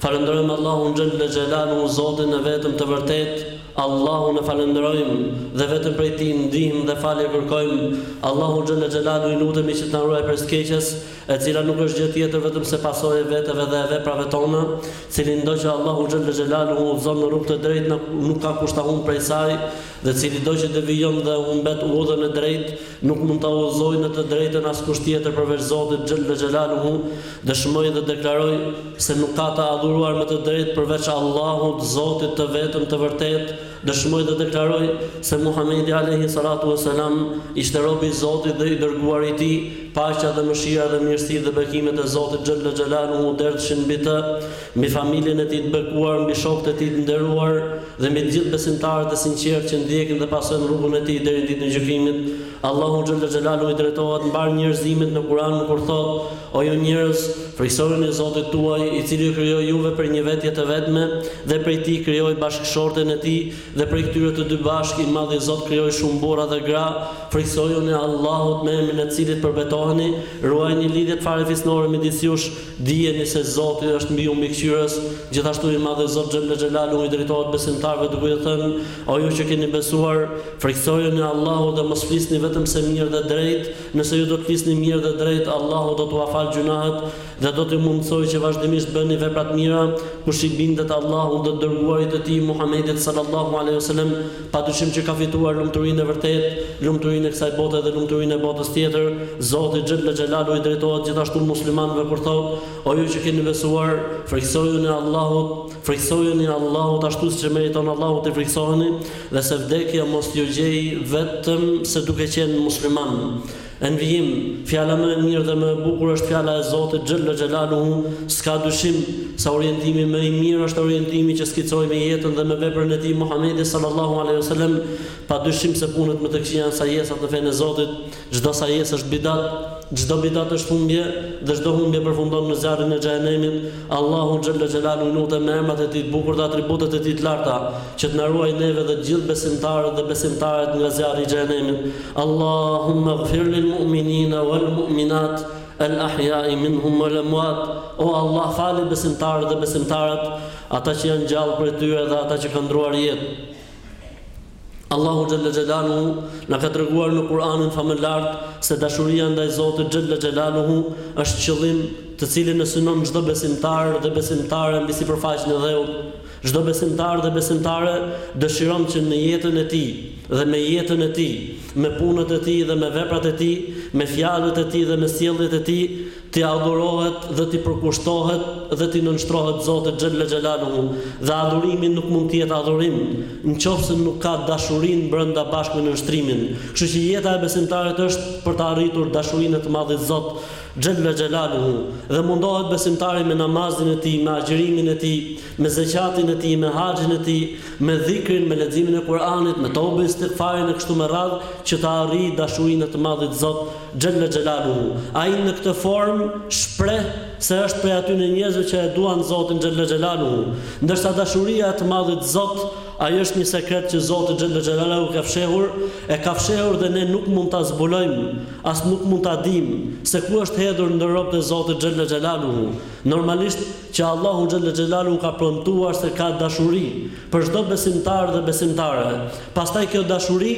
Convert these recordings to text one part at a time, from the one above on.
Falënderojmë Allahun xhelle xhelaluhu Zotin e vetëm të vërtetë, Allahun e falënderojmë dhe vetëm prej Tij ndihmë dhe falje kërkojmë, Allahu xhelle xhelaluhu e lutemi që të na ruaj prej së keqes, e cila nuk është gjë tjetër vetëm se pasojë e veteve dhe e veprave tona, cilindo që Allahu xhelle xhelaluhu udhëzon në rrugë të drejtë nuk ka kush ta humbë prej saj, Dhe cilido që devijon dhe humbet udhën e drejtë, nuk mund ta udhëzojë në të drejtën askush tjetër përveç Zotit xhelle xhelaluhu, dëshmoj dhe deklaroj se nuk ka të adhuruar me të drejtë përveç Allahut, Zotit të vetëm të vërtetë, dëshmoj dhe deklaroj se Muhamedi alejhi salatu ue selam ishte rob i Zotit dhe i dërguari i Tij, paqja dhe mëshira dhe mirësia dhe bekimet e Zotit xhelle xhelaluhu derdhshin mbi të, Mbi familjen e tij të bekuar, mbi shokët e tij të nderuar dhe mbi të gjithë besimtarët e sinqertë që ndjekin dhe pasojnë rrugën e tij deri në Ditën e Gjykimit, Allahu xhalla xhelaluhu i drejtohet mbarë njerëzimit në Kur'an kur thotë, O ju njerëz, frikësojuni Zotit tuaj, i cili ju krijoi juve prej një vete të vetme dhe prej tij krijoi bashkëshorten e tij dhe prej këtyre të dy bashkë i Madhi Zot krijoi shumë burra dhe gra, frikësojuni Allahut me emrin e të cilit përbetoheni, ruajini lidhjet farefisnore midis jush, Dijeni se Zoti është mbi ju mbikëqyrës, gjithashtu i Madhi Zot Xhelle Xhelaluhu u drejtohet besimtarëve duke u thënë, O ju që keni besuar, frikësojuni Allahut dhe mos flisni vetëm se mirë dhe drejt, nëse ju do të flisni mirë dhe drejt, Allahu do t'ua falë gjynahët dhe do t'ju mundësojë që vazhdimisht të bëni vepra të mira, kush i bindet Allahut dhe të Dërguarit të Tij Muhamedit Sallallahu Alejhi Vesellem, Padyshim që ka fituar lumturinë e vërtetë, lumturinë e kësaj bote dhe lumturinë e botës tjetër. Zoti xhella xhelalu i drejtohet gjithashtu muslimanëve kur thotë, O ju që keni besuar, frikësojuni Allahut, frikësojuni Allahut ashtu siç e meriton Allahu t'i frikësoheni, dhe se vdekja mos t'ju gjejë vetëm se duke qenë muslimanë. Në vijim, fjala më e mirë dhe më e bukur është fjala e Zotit xhella xhelaluhu, s'ka dyshim se orientimi më i mirë është orientimi që skicoi me jetën dhe me veprën e tij Muhamedi sallallahu alejhi ve selem, pa dyshim se punët më të këqija janë sajesat në fenë e Zotit, çdo sajesë është bidat, çdo bidat është humbje dhe çdo humbje përfundon në zjarrin e xhehenemit, Allahun xhella xhelaluhu i lutem me emrat e tij të bukur dhe atributet e tij të larta, Që të na ruaj neve dhe të gjithë besimtarët dhe besimtaret nga zjarri i xhehenemit. Allahumme ighfir lil mu'minina wal mu'minat al ahya'i minhum wal amwat. O Allah, fali besimtarët dhe besimtaret, ata që janë gjallë prej tyre dhe ata që kanë ndruar jetë. Allahu xhalla xhelaluhu na ka treguar në Kur'anin famëlart se dashuria ndaj Zotit xhalla xhelaluhu është qëllim të cilin e synon çdo besimtar dhe besimtare mbi sipërfaqen e dheut. Çdo besimtar dhe besimtare dëshiron që në jetën e tij dhe me jetën e tij, me punët e tij dhe me veprat e tij, me fjalët e tij dhe me sjelljet e tij, t'i adhurohet dhe t'i përkushtohet dhe t'i nënshtrohet Zotit xhelle xhelaluhu dhe adhurimi nuk mund të jetë adhurim nëqoftëse nuk ka dashurinë brenda bashkë me nënshtrimin kështu që jeta e besimtarit është për të arritur dashurinë e të Madhit Zot xhelle xhelaluhu, dhe mundohet besimtari me namazin e tij, me agjërimin e tij, me zeqatin e tij, me haxhin e tij, me dhikrin, me leximin e Kur'anit, me tobe istigfarin e kështu me radhë, që ta arrijë dashurinë e të Madhit Zot xhelle xhelaluhu. Ai në këtë formë shpreh se është prej atyne njerëzve që e duan Zotin xhelle xhelaluhu, ndërsa dashuria e të Madhit Zot, Ai është një sekret që Zoti xhelle xhelaluhu ka fshehur, e ka fshehur dhe ne nuk mund ta zbulojmë, as nuk mund ta dimë, se ku është hedhur ndër robët e Zotit xhelle xhelaluhu. Normalisht, që Allahu xhelle xhelaluhu ka premtuar se ka dashuri, për çdo besimtar dhe besimtare. Pastaj kjo dashuri,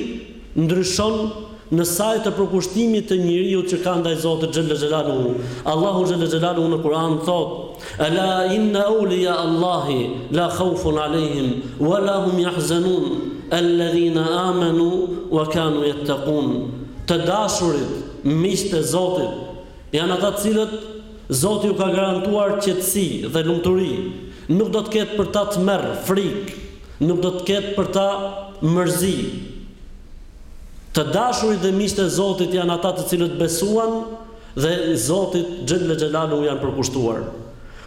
ndryshon në sajë të përkushtimit të njeriut që ka ndaj Zotit xhelle xhelaluhu. Allahu xhelle xhelaluhu në Kur'an thotë, Ela inna auliya Allahi la khaufun alejhim wa la hum yahzanun alladhina amanu wa kanu yattaqun Të dashurit, miqtë e Zotit, janë ata të cilët Zoti u ka garantuar qetësi dhe lumturi, nuk do të ketë për ta tmerr, frikë, Nuk do të ketë për ta mërzi. Të dashurit dhe miqtë e Zotit janë ata të cilët besuan dhe Zotit xhelle xhelaluhu janë përkushtuar.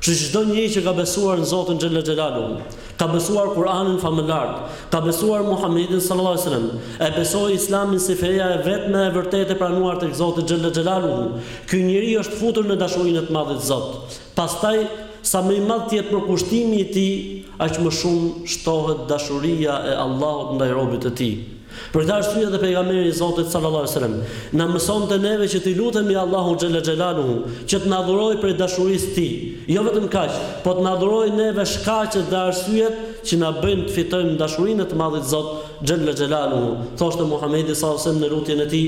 Kështu që çdo njeri që ka besuar në Zotin xhelle xhelaluhu, ka besuar Kur'anin famëlartë, ka besuar Muhamedin sallallahu alaihi wasallam, e besoi Islamin si feja e vetme e vërtetë e pranuar tek Zoti xhelle xhelaluhu, ky njeri është futur në dashurinë e të Madhit Zot. Pastaj, sa më i madh të jetë përkushtimi i tij, aq më shumë shtohet dashuria e Allahut ndaj robit të Tij. Për këtë arsye dhe Pejgamberi i Zotit, sallallahu alejhi ve sellem, na mësonte neve që t'i lutemi Allahut xhelle xhelaluhu që të na dhurojë prej dashurisë së Tij. Jo vetëm kaq, po të na dhurojë neve shkaqet dhe arsyet që na bëjnë të fitojmë dashurinë e të Madhit Zot xhelle xhelaluhu. Thoshte Muhamedi, sallallahu alejhi ve sellem, në lutjen e tij,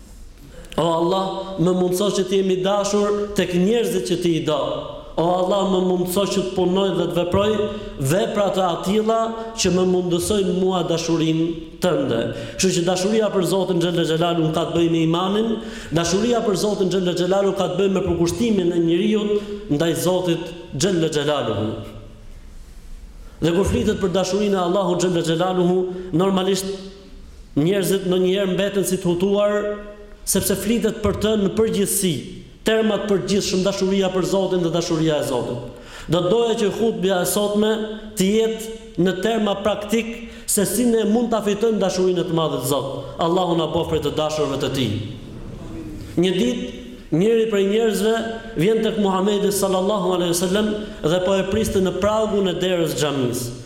O Allah, më mundëso që të jem i dashur tek njerëzit që ti i do. O Allah, më mundëso që të punoj dhe të veproj vepra të atilla që më mundësojnë mua dashurinë tënde. Kështu që dashuria për Zotin xhelle xhelaluhu ka të bëjë me imanin, dashuria për Zotin xhelle xhelaluhu ka të bëjë me përkushtimin e njeriut ndaj Zotit xhelle xhelaluhu. Dhe kur flitet për dashurinë e Allahut xhelle xhelaluhu, normalisht Njerëzit ndonjëherë mbeten si të hutuar, sepse flitet për të në përgjithësi. terma të përgjithshëm dashuria për Zotin dhe dashuria e Zotit. Do doja që hutbja e sotme të jetë në terma praktikë se si ne mund ta fitojmë dashurinë e të Madhit Zot. Allahu na bëftë prej të dashurve të Tij. Një ditë, njëri prej njerëzve vjen tek Muhamedi sallallahu alejhi wasallam dhe po e priste në pragun e derës xhamisë.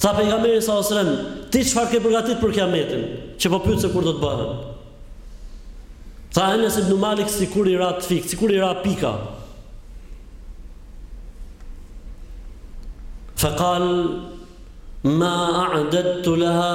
Tha Pejgamberi sallallahu alejhi ve sellem, Ti çfarë ke përgatit për Kiametin, që po pyet se kur do të bëhet? Tha Enes ibn Malik sikur i ra të fikët, sikur i ra pika. Faqala ma a'dadtu laha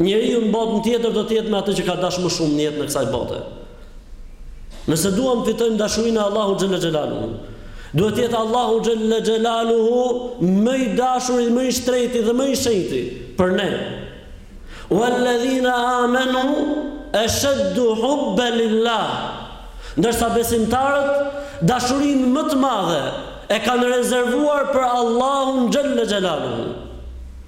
Njeriu në botën tjetër do të jetë me atë që ka dashur më shumë në jetën e kësaj bote. Nëse duam të fitojmë dashurinë e Allahut xhallal xhelaluhu, duhet të jetë Allahu xhallal xhelaluhu më i dashuri, më i shtrejti dhe më i shenjti për ne. Walladhina amanu ashaddu hubban lillah. Ndërsa besimtarët dashurinë më të madhe e kanë rezervuar për Allahun xhallal xhelaluhu.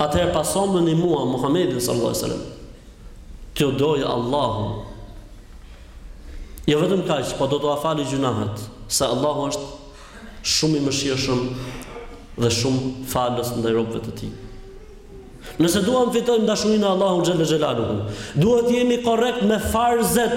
Atëherë pasomëni mua Muhammedin sallallahu alaihi wasallam. T'ju dojë Allahu. Jo vetëm kaq, po do t'ua falë gjynahet, se Allahu është shumë i mëshirshëm dhe shumë falës ndaj robëve të tij. Nëse duam fitojmë dashurinë e Allahut xhallal xhelaluhu, duhet të jemi korrekt me farzet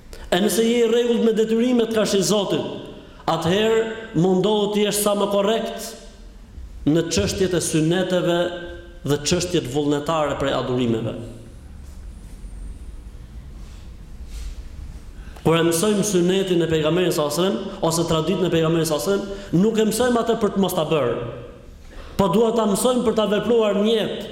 E nëse je i rregullt me detyrimet karshi Zotit, atëherë mundohu të jesh sa më korrekt në çështjet e syneteve dhe çështjet vullnetare prej adhurimeve. Kur e mësojmë synetin e pejgamberit sallallahu alajhi wasallam ose traditën e pejgamberit sallallahu alajhi wasallam, nuk e mësojmë atë për të mos ta bërë, po duhet ta mësojmë për ta vepruar në jetë.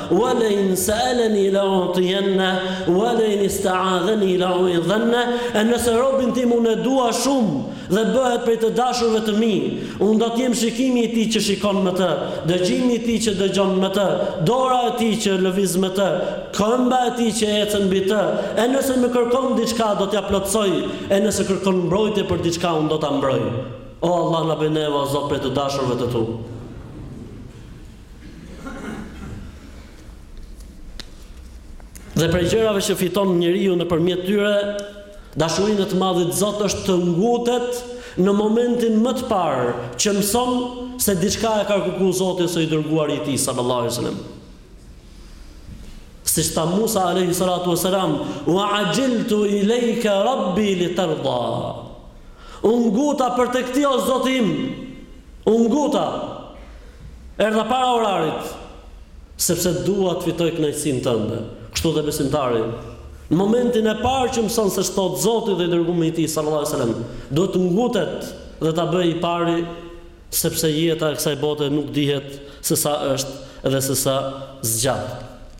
Wa la in sa'alani la utiyanna wa la in ista'adhani la u'idhanna, e nëse robin tim unë e dua shumë dhe bëhet prej të dashurve të mi, unë do të jem shikimi i tij që shikon me të, dëgjimi i tij që dëgjon me të, dora e tij që lëviz me të, këmba e tij që ecën mbi të, e nëse më kërkon diçka do t'ia plotësoj, e nëse kërkon mbrojtje për diçka unë do ta mbroj. O Allah na bëj neve o Zot prej të dashurve të tu. Dhe prej gjërave që fiton njeriu nëpërmjet tyre, dashurinë e të Madhit Zot është të ngutet në momentin më të parë që mëson se diçka e ka kërkuar Zoti ose i dërguari i Tij sallallahu alaihi wasallam. Siç tha Musa alaihi salatu wasalam, "Wa ajiltu ilayka rabbi litarda." U nguta për te Ti o Zoti im. U nguta. Erdha para orarit, sepse dua të fitoj kënaqësinë tënde. Kështu dhe besimtari, në momentin e parë që mëson se ç'thotë Zoti dhe i dërguari i Tij sallallahu alejhi wasallam, duhet të ngutet dhe ta bëjë i pari, sepse jeta e kësaj bote nuk dihet se sa është dhe se sa zgjat.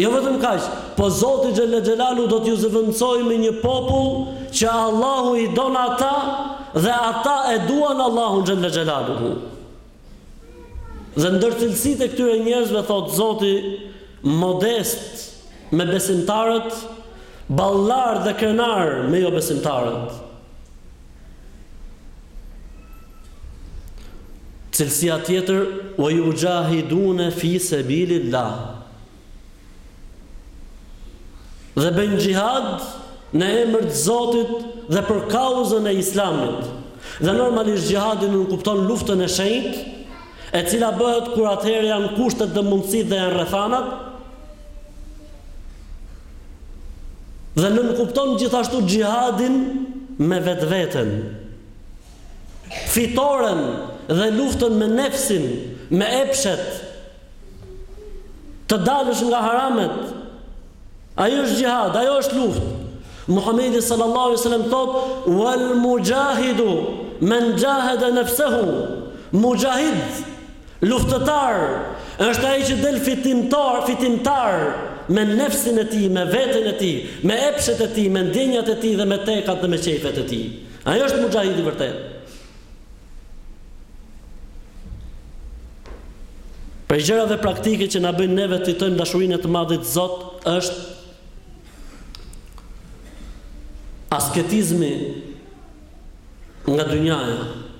Jo vetëm kaq, po Zoti xhelle xhelaluhu do t'ju zëvendësojë me një popull që Allahu i don ata dhe ata e duan Allahun xhelle xhelaluhu. Dhe ndër cilësitë e këtyre njerëzve thotë Zoti modestë me besimtarët, ballar dhe krenarë me jobesimtarët. Cilësia tjetër, Ue juxhahidune fi sebilillah. Dhe bëjnë xhihad në emër të Zotit dhe për kauzën e Islamit. Dhe normalisht xhihadi nënkupton luftën e shenjtë, e cila bëhet kur atëherë janë kushtet dhe mundësitë dhe janë rrethanat, Dhe nënkupton gjithashtu xhihadin me vetveten. Fitoren dhe luftën me nefsin, me epshet. Të dalësh nga haramet. Ajo është xhihad, ajo është luftë. Muhamedi sallallahu alaihi wasallam thotë: "Wal mujahidu man jahada nafsahu." Mujahid Luftëtar është ai që del fitimtar, fitimtar me nefsin e tij, me veten e tij, me epshet e tij, me ndjenjat e tij dhe me tekat dhe me qejfet e tij. Ajo është muxhahid i vërtetë. Prej gjërave praktike që na bëjnë neve të fitojmë dashurinë e të Madhit Zot është asketizmi nga dynjaja.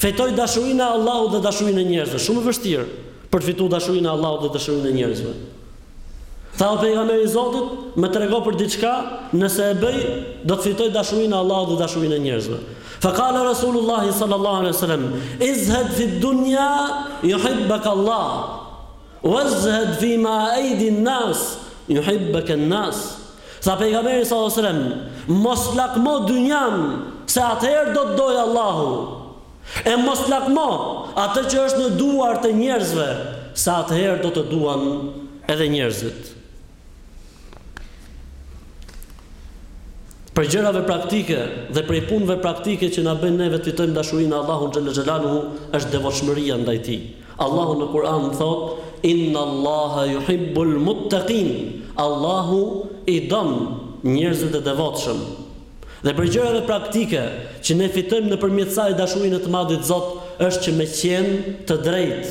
Fitoj dashurinë e Allahut dhe dashurinë e njerëzve. Shumë e vështirë për të fituar dashurinë e Allahut dhe dashurinë e njerëzve. Tha o pejgamberi i Zotit, më trego për diçka, nëse e bëj, do të fitoj dashurinë e Allahut dhe dashurinë e njerëzve. Fa qala Rasulullah sallallahu alaihi wasallam, izhad fi dunya yuhibbuk Allah. Wazhad fi ma aidi an-nas yuhibbuk an-nas Tha pejgamberi sallallahu alejhi ve sellem, mos lakmo dynjan, se atëherë do të dojë Allahu. E mos lakmo atë që është në duar të njerëzve, se atëherë do të duan edhe njerëzit. Prej gjërave praktike dhe prej punëve praktike që na bëjnë neve të fitojmë dashurinë e Allahut xhelle xhelaluhu është devotshmëria ndaj tij. Allahu në Kur'an thotë: Inna Allaha yuhibbul muttaqin. Allahu i don njerëzit e devotshëm. Dhe prej gjërave praktike që ne fitojmë nëpërmjet saj dashurinë e të Madhit Zot është që me qenë të drejtë.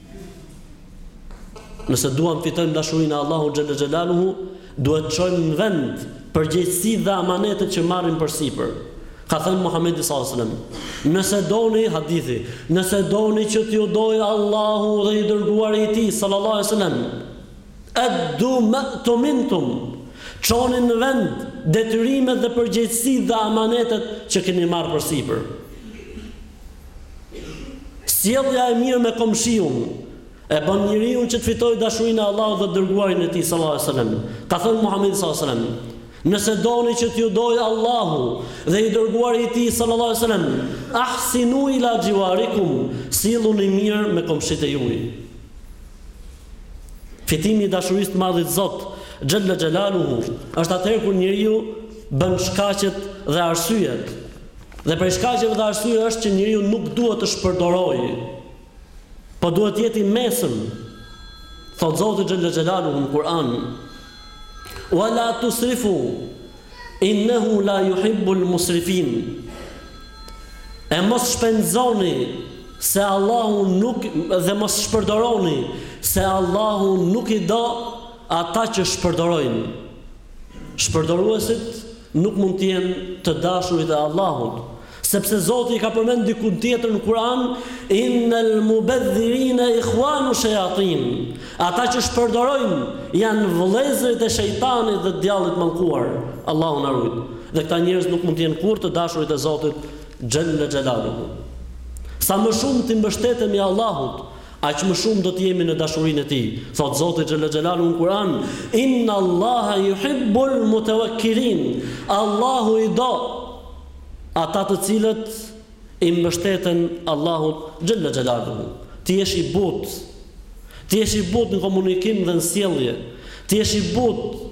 Nëse duam të fitojmë dashurinë e Allahut xhelle xhelaluhu, duhet të çojmë në vend përgjegjësitë dhe amanetet që marrim përsipër. Ka thënë Muhamedi sallallahu alajhi wasallam, nëse doni hadithi, nëse doni që t'ju dojë Allahu dhe i dërguari i tij sallallahu alajhi wasallam, addu ma tumintum. Çoni në vend detyrimet dhe përgjegjësitë dhe amanetet që keni marrë përsipër. Sjellja e mirë me komshiun e bën njeriun që të fitojë dashurinë e Allahut dhe të dërguarin e Tij sallallahu alaihi wasallam. Ka thënë Muhamedi sallallahu alaihi wasallam, Nëse doni që t'ju dojë Allahu dhe i dërguari i Tij sallallahu alaihi wasallam, ahsinu ila jiwarikum, silluni mirë me komshitë e juaj. Fitimi i dashurisë të Madhit Zot, xhalla xhelaluhu, është atëherë kur njeriu bën shkaqet dhe arsyet Dhe prej shkaqeve dhe arsyeve është që njeriu nuk duhet të shpërdorojë, po duhet të jetë i mesëm. Thot Zoti xhelle xhelaluhu në Kur'an: "Wa la tusrifu innahu la yuhibbul musrifin." E mos shpenzoni se Allahu nuk dhe mos shpërdoroni se Allahu nuk i do ata që shpërdorojnë. Shpërdoruesit nuk mund të jenë të dashurit e Allahut, sepse Zoti i ka përmend dikund tjetër në Kur'an innal mubadhirina ikhwanu shayatin. Ata që shpërdorojnë janë vëllezërit e shejtanit dhe djallit mallkuar. Allahu na rujt. Dhe këta njerëz nuk mund të jenë kurrë të dashurit e Zotit xhelle xhelaluhu. Sa më shumë t'i mbështetemi Allahut, Aq më shumë do të jemi në dashurinë e Tij. Thotë Zoti xhelle xhelaluhu në Kur'an, Inna Allaha yuhibbul mutawakkilin, Allahu i do ata të cilët i mbështeten Allahut xhelle xhelaluhu. Të jesh i butë, të jesh i butë në komunikim dhe në sjellje, të jesh i butë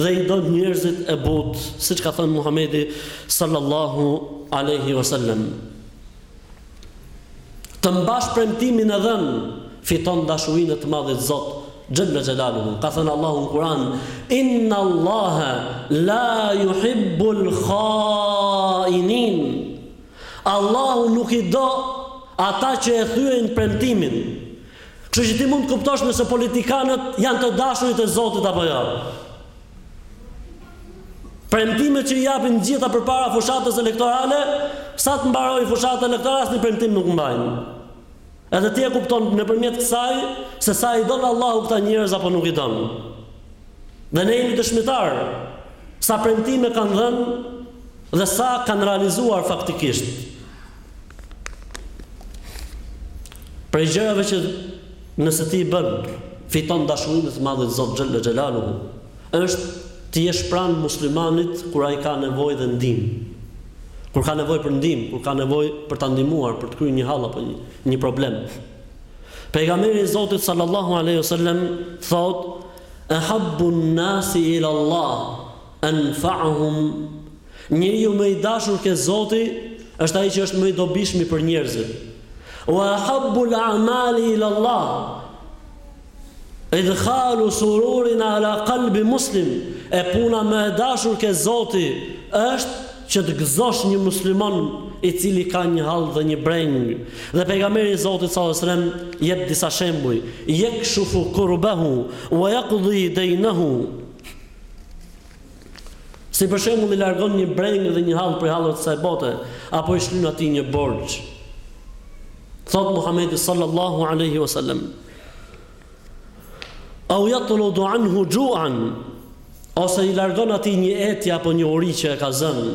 Dhe i don njerëzit e butë, siç ka thënë Muhamedi sallallahu alejhi ve sellem, Të mbash premtimin e dhënë, fiton dashurinë e të Madhit Zot xhelle xhelaluhu. Ka thënë Allahu në Kur'an, Inna Allahe la yuhibbul khainin. Allahu nuk i do ata që e thyejnë premtimin. Kështu që ti mund të kuptosh nëse politikanët janë të dashurit e Zotit apo jo. Premtimet që i japin gjitha përpara fushatës elektorale, sa të mbarojë fushata elektorale asnjë premtim nuk mbajnë. Edhe ti e kupton nëpërmjet kësaj se sa i don Allahu këta njerëz apo nuk i don. Dhe ne jemi dëshmitarë sa premtime kanë dhënë dhe sa kanë realizuar faktikisht. Prej gjërave që nëse ti i bën, fiton dashurinë e të Madhit Zot xhella xhelaluhu, është të jesh pranë muslimanit kur ai ka nevojë dhe ndihmë. Kur ka nevojë për ndihmë, kur ka nevojë për ta ndihmuar, për të kryer një hall apo një, një problem. Pejgamberi i Zotit sallallahu alaihi wasallam thotë: "Ahabbun nasi ila Allah anfa'uhum Njeriu më i dashur ke Zoti është ai që është më i dobishmi për njerëzit. Wa ahabbu al-a'mali ila Allah. Idkhalu sururin ala qalbi muslim. E puna më e dashur ke Zoti është që të gëzosh një musliman i cili ka një hall dhe një brengë. Dhe pejgamberi i Zotit sallallahu alajhi wasallam jep disa shembuj. Yakshufu kurbahu wa yaqdi daynahu. Si për shembull i largon një brengë dhe një hall prej halleve të kësaj bote, apo i shlyn atij një borxh. Thotë Muhamedi sallallahu alejhi ve sellem, Au yatrudu anhu ju'an, ose i largon atij një etje apo një uri që e ka zënë.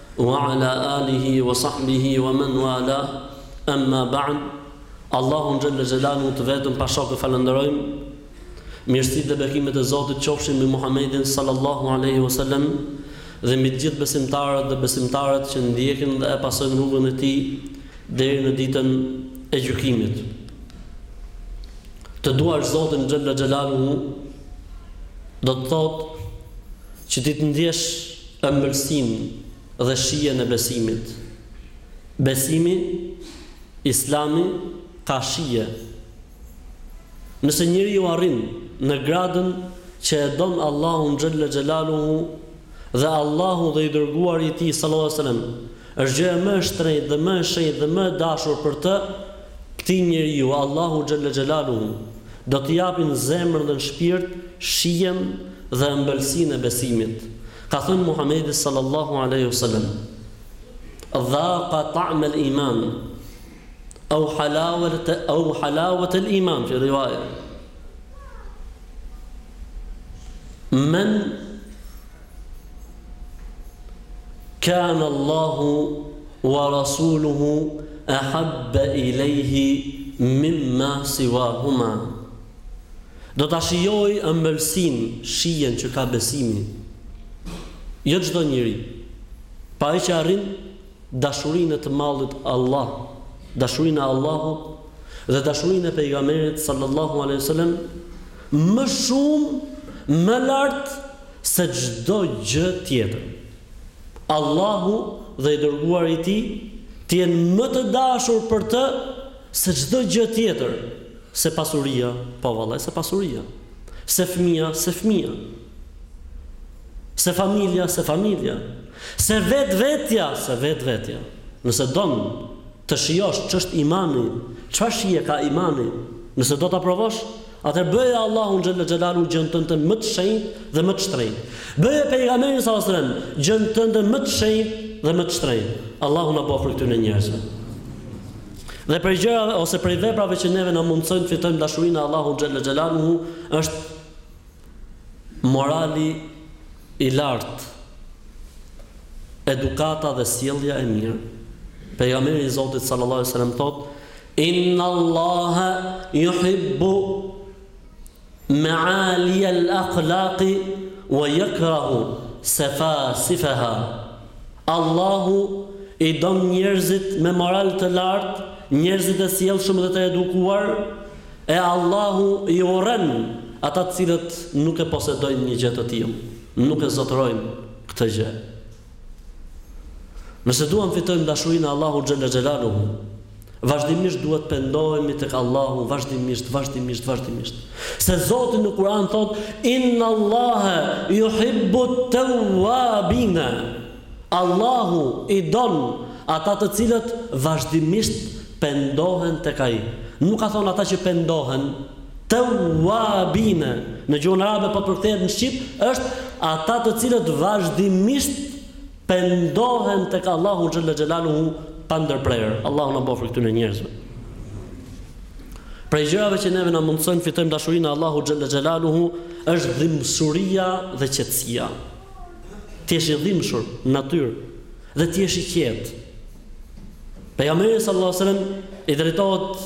Wa ala alihi wa sahbihi wa men wa ala Emma ba'd Allahun xhelle xhelaluhu të vetëm pa shok falënderojmë Mirësitë dhe bekimet e Zotit qofshin mbi Muhammedin sallallahu aleyhi wa sallam Dhe mbi të gjithë besimtarët dhe besimtaret që ndjekin dhe e pasojnë rrugën e tij Deri në ditën e gjykimit Të duash Zotin xhelle xhelaluhu Do të thotë Që ti të ndjesh ëmbëlsinë dhe shijen e besimit. Besimi, Islami, ka shije. Nëse njeriu arrin në gradën që e don Allahun xhelle xhelaluhu dhe Allahu dhe i Dërguari i Tij sallallahu alejhi ve sellem Është gjëja më e shtrenjtë dhe më e shenjtë dhe më e dashur për të, këtij njeriu, Allahu xhelle xhelaluhu do t'i japi në zemër dhe në shpirt shijen dhe ëmbëlsinë e besimit. Ka thënë Muhamedi sallallahu alejhi ve selem, Dhaqa ta'mel iman, au halawete au halawetel iman fi riwaje. Men Kana Allahu wa rasuluhu ahabba ilejhi mimma siwahuma Do ta shijojë ëmbëlsinë, shijen që ka besimi, jo çdo njeri, po ai që arrin dashurinë e të madhit Allah, dashurinë e Allahut dhe dashurinë e Pejgamberit sallallahu alejhi ve sellem më shumë, më lart se çdo gjë tjetër. Allahu dhe i Dërguari i Tij të jenë më të dashur për të se çdo gjë tjetër, se pasuria, po vallai se pasuria, se fëmija, se fëmija, se familja, se familja, se vetvetja, se vetvetja. Nëse don të shijosh ç'është imani, çfarë shije ka imani, nëse do ta provosh, Atëherë bëje Allahun xhelle xhelaluhu gjënë tënde më të shenjtë dhe më të shtrenjtë. Bëje Pejgamberin sallallahu alejhi ve sellem gjënë tënde më të shenjtë dhe më të shtrenjtë. Allahu na bëftë prej këtyre njerëzve. Dhe prej gjërave ose prej veprave që neve na mundësojnë të fitojmë dashurinë e Allahut xhelle xhelaluhu është morali i lartë edukata dhe sjellja e mirë. Pejgamberi i Zotit sallallahu alajhi wasallam thotë, Inna Allaha yuhibbu ma'aliya al-akhlaqi wa yakrahu safasifaha Allahu i don njerëzit me moral të lartë, njerëzit e sjellshëm dhe të edukuar, e Allahu i urren ata të cilët nuk e posedojnë një gjë të tillë, nuk e zotërojnë këtë gjë. Nëse duam fitojmë dashurinë e Allahut xhelle xhelaluhu, vazhdimisht duhet pendohemi tek Allahu vazhdimisht, vazhdimisht, vazhdimisht. Se Zoti në Kur'an thotë innallaha yuhibbut tawwabina. Allahu i don ata të cilët vazhdimisht pendohen tek ai. Nuk ka thonë ata që pendohen, Tawwabine, në gjuhën arabe po përkthehet në shqip, është ata të cilët vazhdimisht pendohen tek Allahu xhalla xhelaluhu pa ndërprerë. Allahu na bëftë prej këtyre njerëzve. Prej gjërave që neve na mundësojnë të fitojmë dashurinë e Allahut xhalla xhelaluhu është dhimbshuria dhe qetësia. Të jesh i dhimbshur në natyrë dhe të jesh i qetë. Pejgamberi sallallahu alajhi wasallam i drejtohet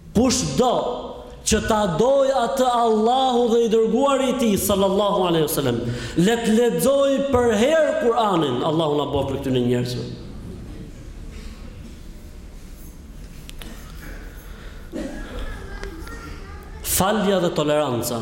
Kush do, që ta dojë atë Allahu dhe i Dërguari i Tij, sallallahu alejhi ve sellem, le të lexojë përherë Kur'anin, Allahu na bëftë prej këtyre njerëzve. Falja dhe toleranca.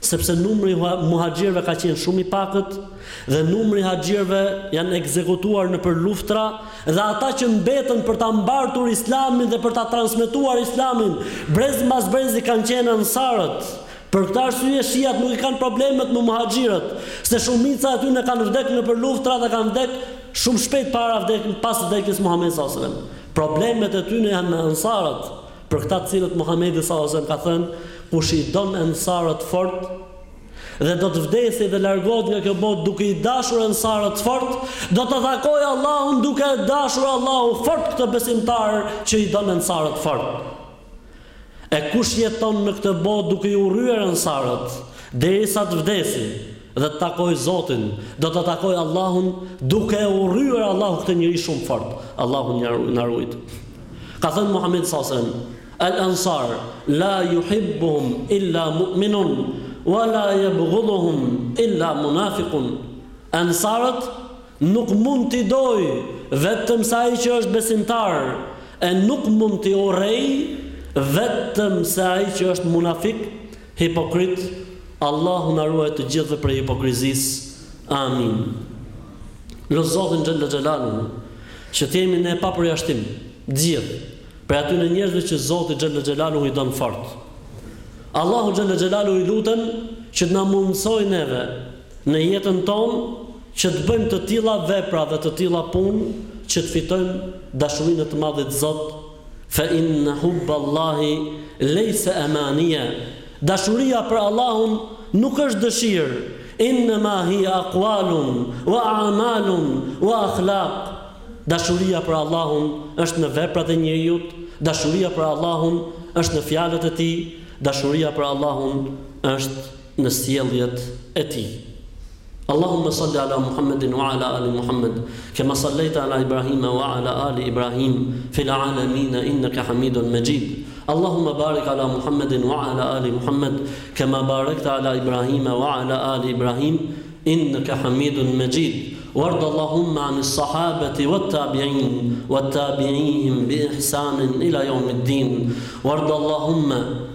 sepse numri i muhaxhirëve ka qenë shumë i pakët dhe numri i haxhirëve janë ekzekutuar nëpër luftra dhe ata që mbetën për ta mbartur Islamin dhe për ta transmetuar Islamin brez mbas brezi kanë qenë ansarët për këtë arsye shiat nuk i kanë problemet me muhaxhirët se shumica e tyne kanë vdek nëpër luftra dhe kanë vdek shumë shpejt para vde pas vdekjes Muhamedit sallallahu alaihi wasallam problemet e tyne janë me ansarët Për këta të cilët Muhamedi sallallahu alejhi ve sellem ka thënë, Kush i don ensarët fort, dhe do të vdesë dhe largohet nga kjo botë duke i dashur ensarët fort, do ta takojë Allahun duke e dashur Allahu fort këtë besimtar që i don ensarët fort. E kush jeton në këtë botë duke i urryer ensarët, derisa të vdesë, dhe të takojë Zotin, do ta takojë Allahun duke e urryer Allahu këtë njeri shumë fort. Allahu na rujt. Ka thënë Muhamedi sallallahu alajhi wasallam, "El Ansar la yuhibbuhum illa mu'minun wa la yabghuduhum illa munafiqun." Ansarët Nuk mund t'i dojë vetëm se ai që është besimtar, e nuk mund t'i urrejë vetëm se ai që është munafik, hipokrit, Allahu na ruajt të gjithëve prej hipokrizisë. Amin. Lus Zotin xhelle xhelaluhu që të jemi ne pa përjashtim, të gjithë, prej atyne njerëzve që Zoti xhelle xhelaluhu i don fort. Allahut xhelle xhelaluhu i lutem që të na mundësojë neve Në jetën tonë, që të bëjmë të tilla vepra dhe të tilla punë që të fitojmë dashurinë e të Madhit Zot, Fe inne hubbe Allahi lejse emanije, Dashuria për Allahun nuk është dëshirë, Innema hije akualun, wa a'malun, wa akhlak, Dashuria për Allahun është në veprat e njeriut, Dashuria për Allahun është në fjalët e tij, Dashuria për Allahun është. ne sjelljet e tij اللهم صل على محمد وعلى ال محمد كما صليت على ابراهيم وعلى ال ابراهيم في العالمين انك حميد مجيد اللهم بارك على محمد وعلى ال محمد كما باركت على ابراهيم وعلى ال ابراهيم انك حميد مجيد وارض اللهم عن الصحابة والتابعين والتابعين بإحسان إلى يوم الدين وارض اللهم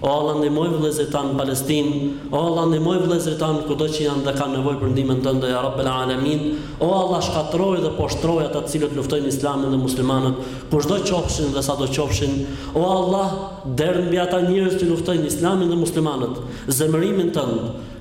O Allah ndihmoji vëllezërit tanë në Palestinë O Allah ndihmoji vëllezërit tanë kudo që janë dhe kanë nevojë për ndihmën tënde ya Rabb el Alemin O Allah shkatërroji dhe poshtroji ata të cilët luftojnë Islamin dhe muslimanët kushdo qofshin dhe sado qofshin O Allah derdh mbi ata njerëz që luftojnë Islamin dhe muslimanët zemërimin tënd